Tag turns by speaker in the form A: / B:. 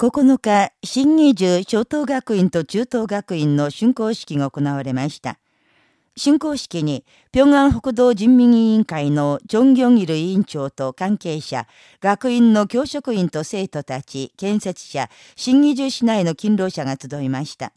A: 9日、新義中初等学院と中等学院の竣工式が行われました。竣工式に、平安北道人民委員会のチョン・ギョンイル委員長と関係者、学院の教職員と生徒たち、建設者、新義中市内の勤労者が集いました。